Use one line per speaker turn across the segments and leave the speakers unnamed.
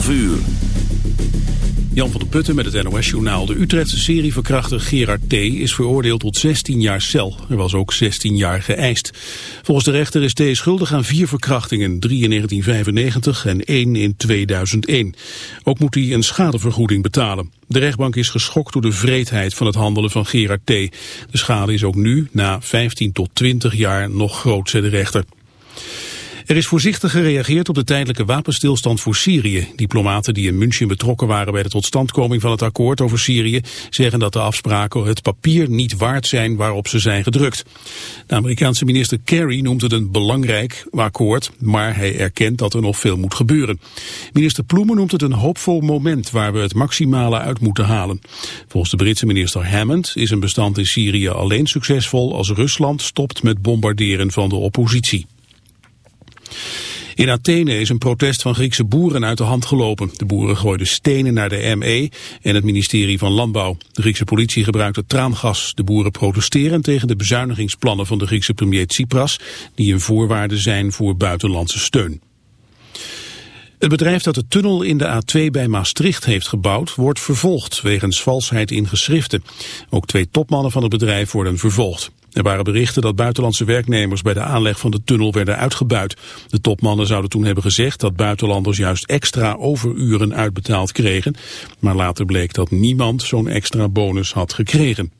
12 uur.
Jan van der Putten met het NOS-journaal. De Utrechtse serieverkrachter Gerard T. is veroordeeld tot 16 jaar cel. Er was ook 16 jaar geëist. Volgens de rechter is T. schuldig aan vier verkrachtingen. Drie in 1995 en één in 2001. Ook moet hij een schadevergoeding betalen. De rechtbank is geschokt door de vreedheid van het handelen van Gerard T. De schade is ook nu, na 15 tot 20 jaar, nog groot, zei de rechter. Er is voorzichtig gereageerd op de tijdelijke wapenstilstand voor Syrië. Diplomaten die in München betrokken waren bij de totstandkoming van het akkoord over Syrië zeggen dat de afspraken het papier niet waard zijn waarop ze zijn gedrukt. De Amerikaanse minister Kerry noemt het een belangrijk akkoord, maar hij erkent dat er nog veel moet gebeuren. Minister Ploemen noemt het een hoopvol moment waar we het maximale uit moeten halen. Volgens de Britse minister Hammond is een bestand in Syrië alleen succesvol als Rusland stopt met bombarderen van de oppositie. In Athene is een protest van Griekse boeren uit de hand gelopen. De boeren gooiden stenen naar de ME en het ministerie van Landbouw. De Griekse politie gebruikte traangas. De boeren protesteren tegen de bezuinigingsplannen van de Griekse premier Tsipras... die een voorwaarde zijn voor buitenlandse steun. Het bedrijf dat de tunnel in de A2 bij Maastricht heeft gebouwd... wordt vervolgd wegens valsheid in geschriften. Ook twee topmannen van het bedrijf worden vervolgd. Er waren berichten dat buitenlandse werknemers bij de aanleg van de tunnel werden uitgebuit. De topmannen zouden toen hebben gezegd dat buitenlanders juist extra overuren uitbetaald kregen. Maar later bleek dat niemand zo'n extra bonus had gekregen.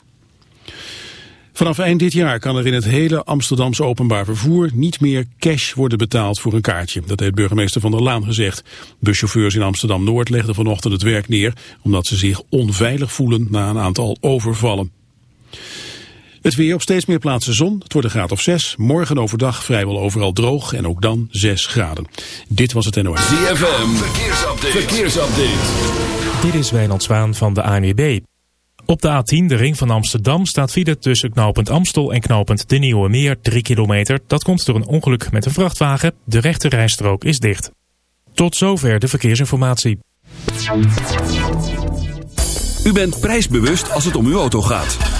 Vanaf eind dit jaar kan er in het hele Amsterdamse openbaar vervoer niet meer cash worden betaald voor een kaartje. Dat heeft burgemeester Van der Laan gezegd. Buschauffeurs in Amsterdam-Noord legden vanochtend het werk neer omdat ze zich onveilig voelen na een aantal overvallen. Het weer op steeds meer plaatsen zon. Het wordt een graad of 6. Morgen overdag vrijwel overal droog en ook dan 6 graden. Dit was het NOS.
ZFM, verkeersupdate. verkeersupdate.
Dit is Wijnand Zwaan van de ANWB. Op de A10, de ring van Amsterdam, staat file tussen knooppunt Amstel en knooppunt De Nieuwe Meer 3 kilometer. Dat komt door een ongeluk met een vrachtwagen. De rechte rijstrook is dicht. Tot zover de verkeersinformatie.
U bent prijsbewust als het om uw auto gaat.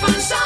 Van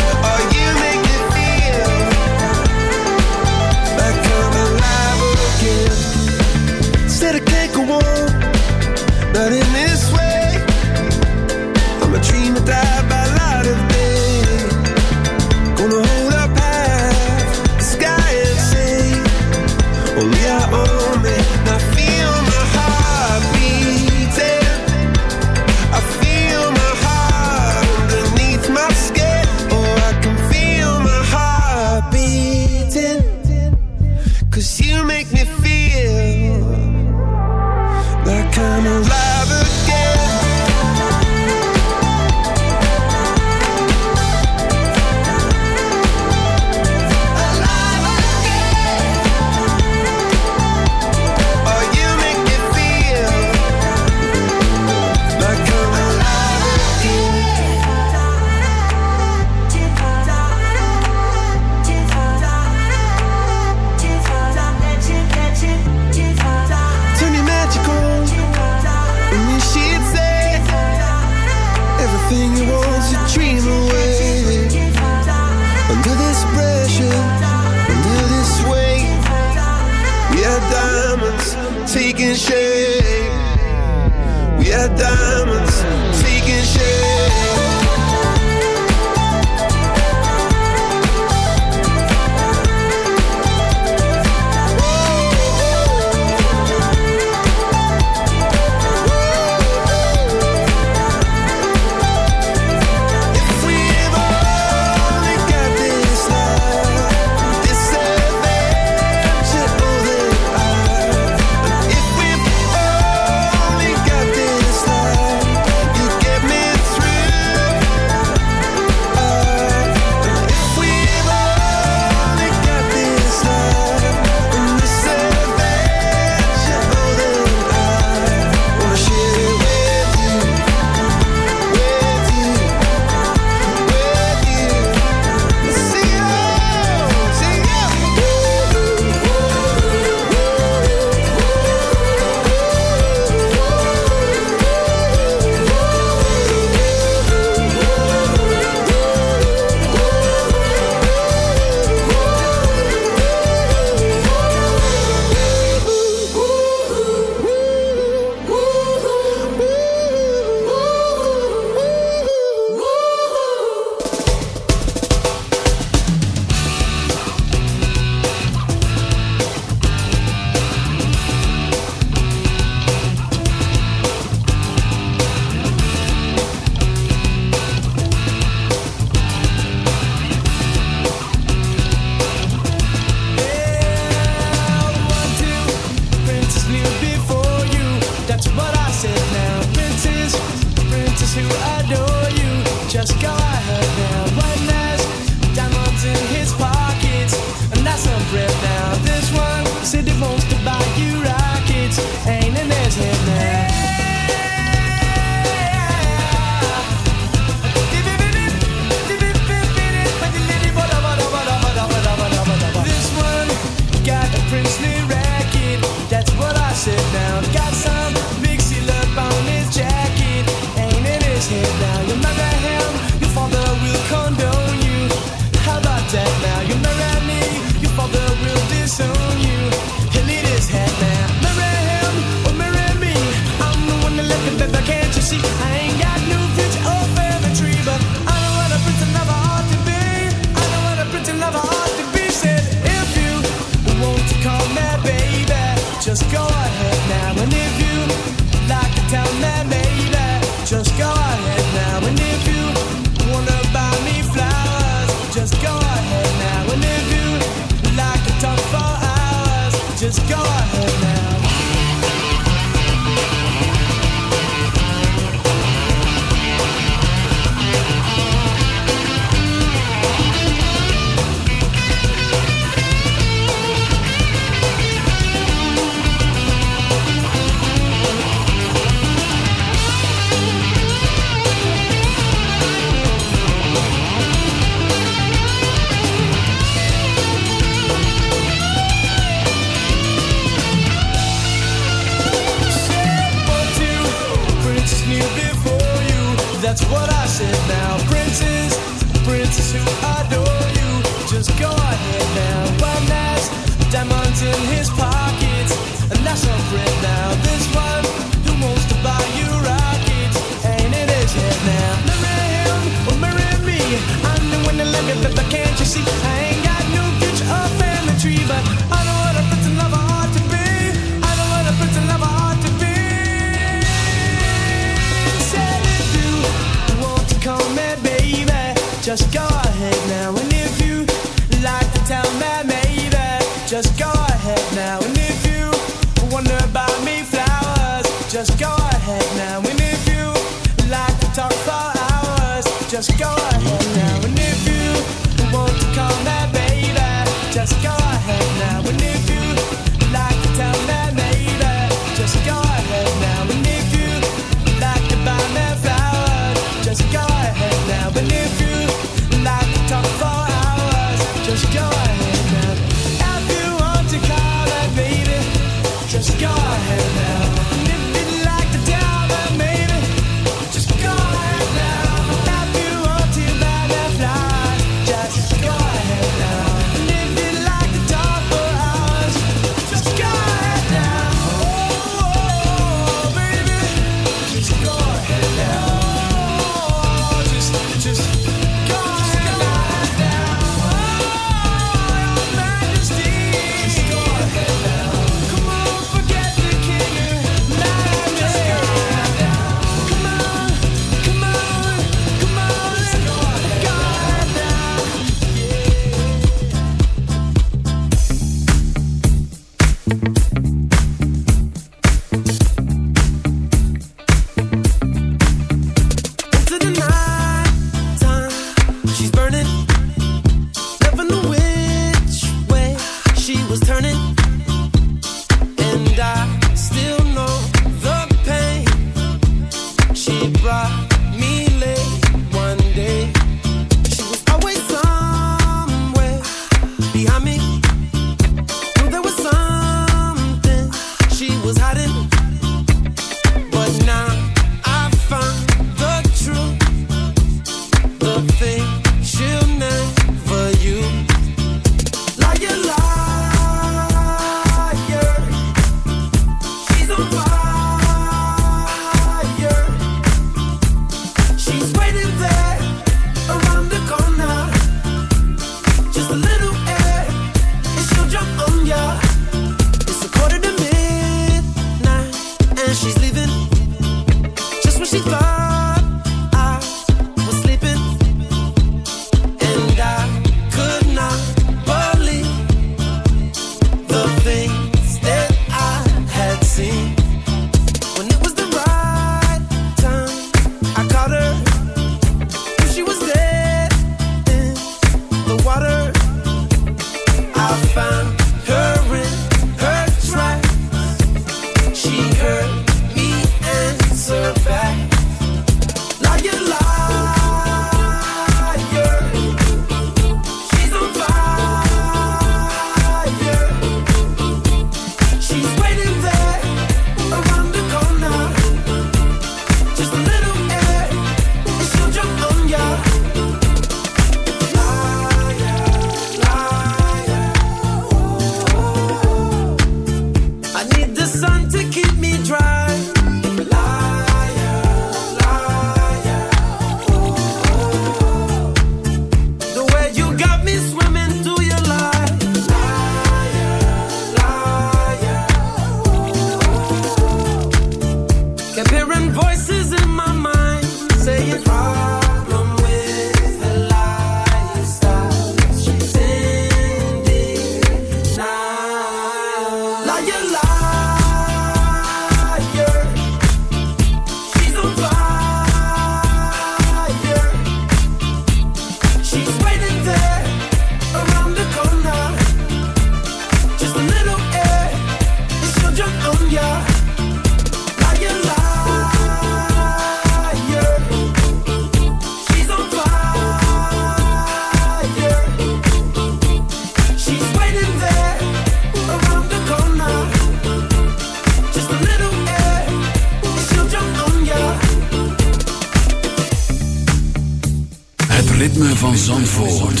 van Zandvoort.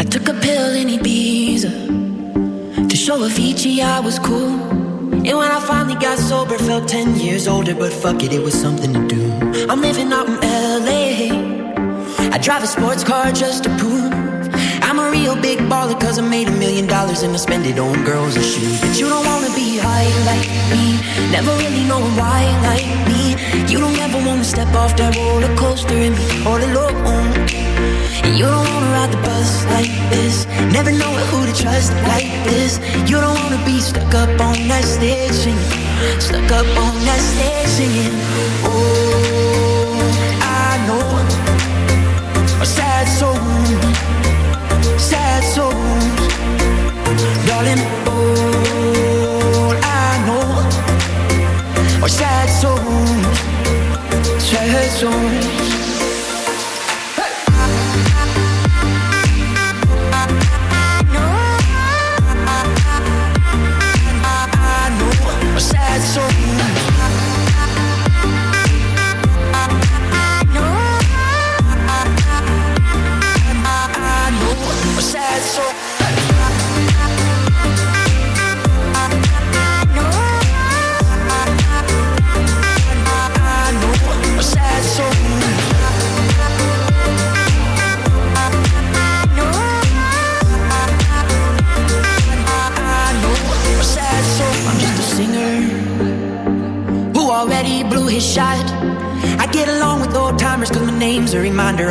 I took a pill in Ibiza to show Avicii I was cool. And when I finally got sober, felt 10 years older, but fuck it, it was something to do. I'm living out in LA. I drive a sports car just to prove I'm a real big baller, cause I made a million dollars and I spend it on girls and shoes. But you don't wanna be high like me, never really know why like me. You don't ever wanna step off that roller coaster and be all alone. And you don't wanna ride the bus like this. Never know who to trust like this. You don't wanna be stuck up on that stage singing. Stuck up on that stage singing. Oh, I know a sad soul, sad souls, darling. All I know are sad souls, sad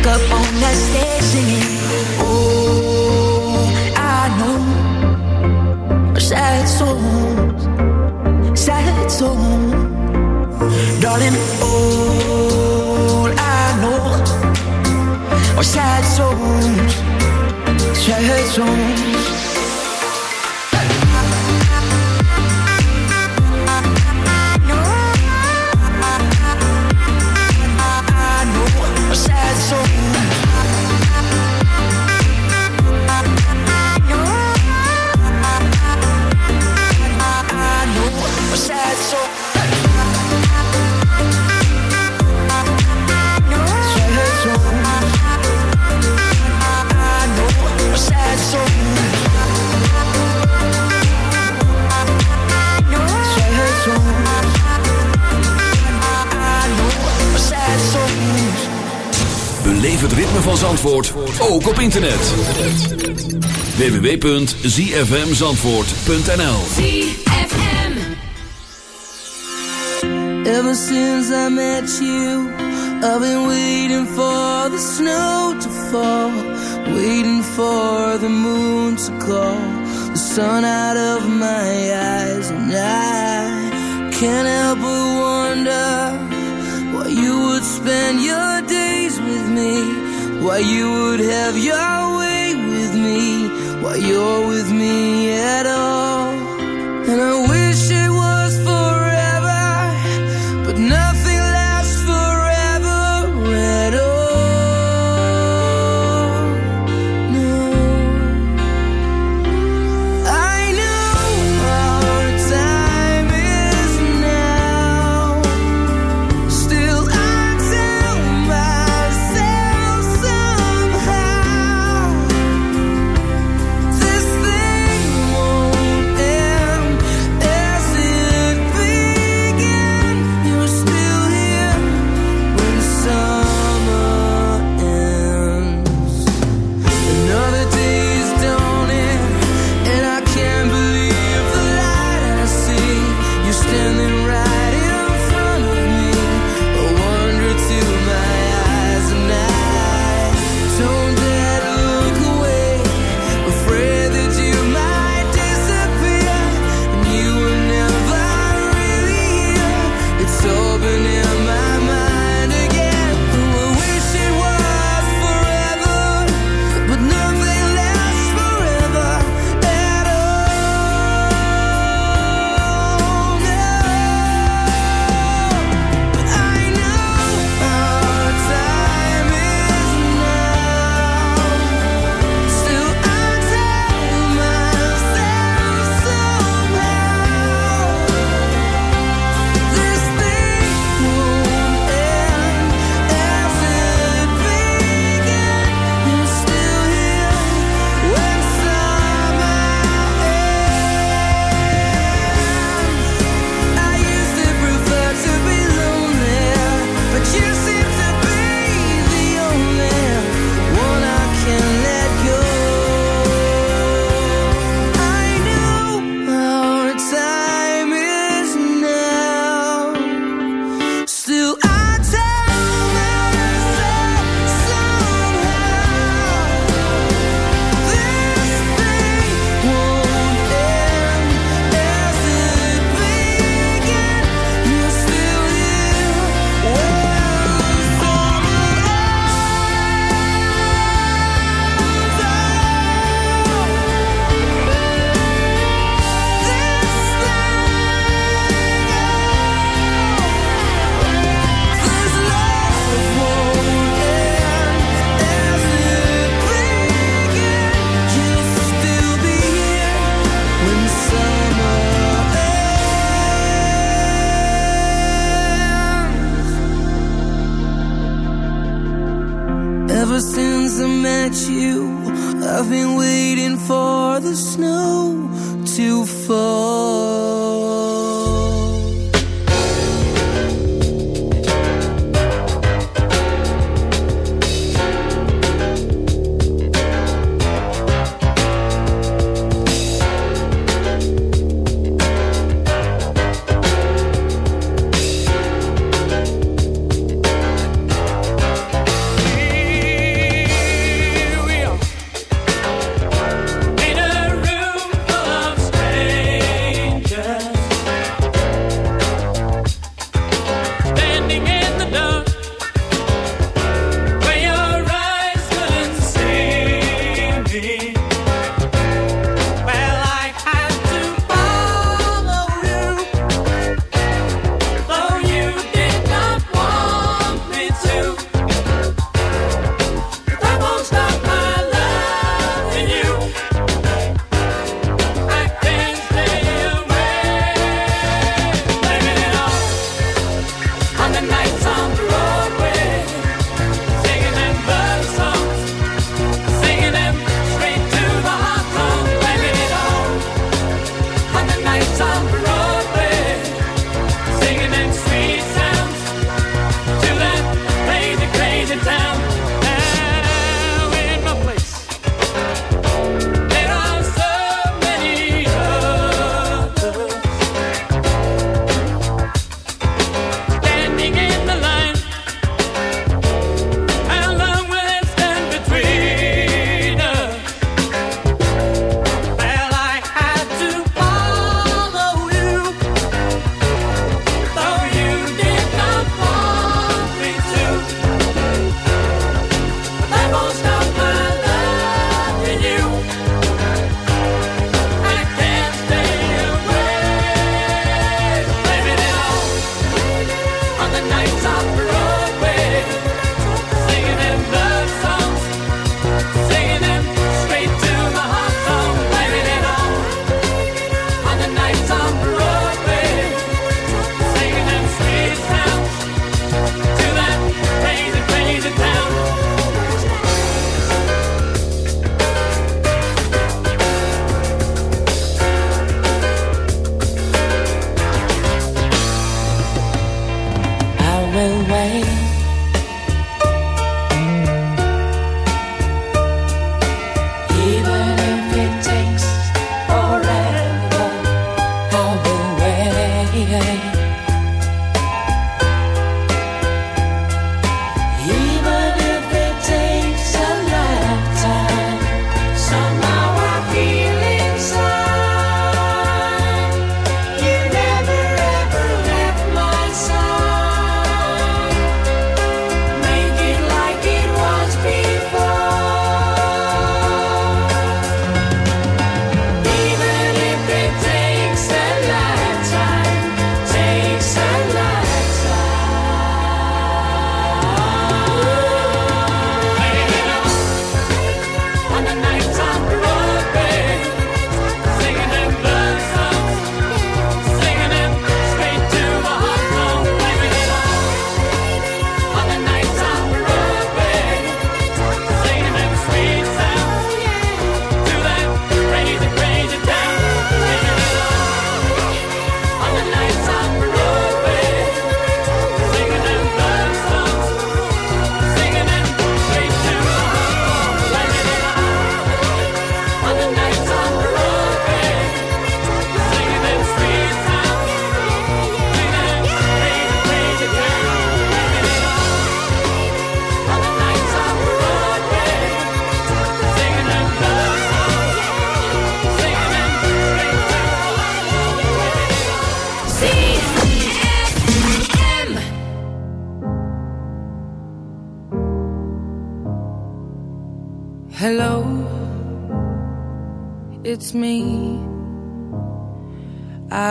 Stuck up on that stage singing. Oh, I know sad souls, sad souls, darling. All I know sad souls, sad souls.
Van Zandvoort, ook op internet. www.zfmzandvoort.nl
Ever since I met you, I've been waiting for the snow to fall, waiting for the moon to call the sun out of my eyes, and I can't help but wonder why you would spend your days with me, why you would have your way with me, why you're with me at all, and I wish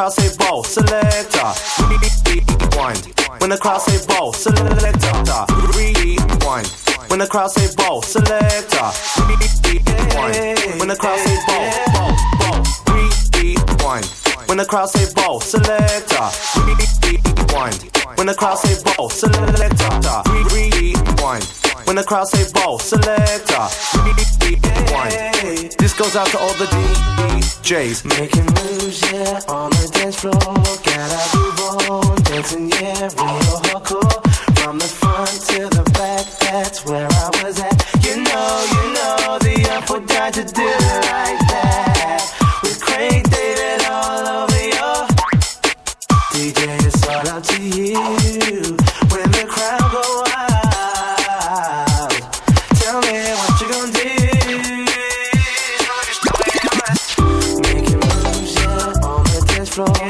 Crowd
say ball, selector. Rewind. When the crowd say ball, selector. Rewind. When the crowd say ball, selector. Rewind. When the crowd say ball, ball, ball. Rewind. When the crowd say ball, selector. Rewind. When the crowd say ball, selector. Rewind. When the crowd say ball, selector. This goes out to all the DJs.
Making moves, yeah, on the dance floor. Gotta move on, dancing, yeah, real hardcore. From the front to the back, that's where I was at. You know, you know, the apple died to do it like that. With Craig David all over you. DJ, it's all up to you. When the crowd go wild, tell what you gonna do. Moves, yeah, on the dance floor.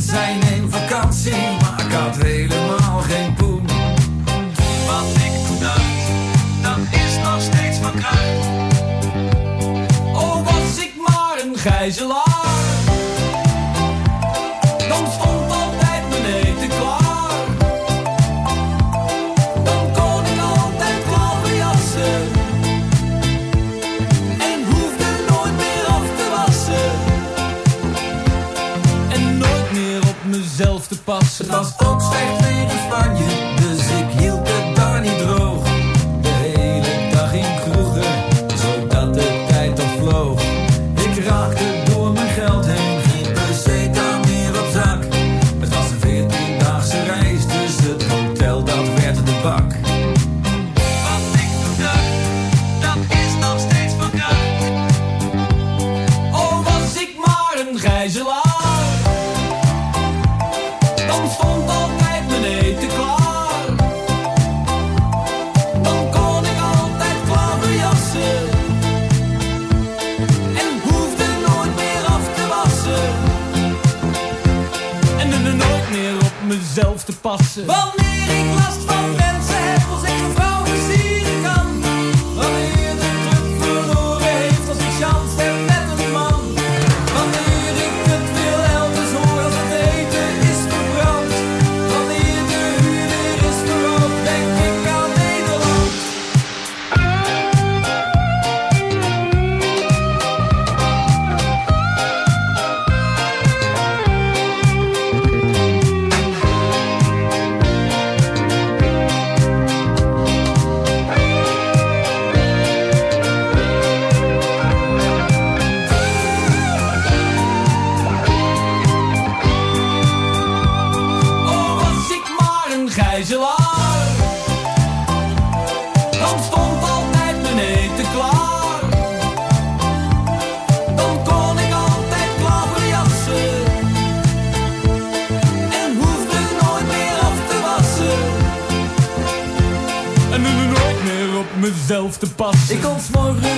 zijn in
vakantie. was.
Ik kon
morgen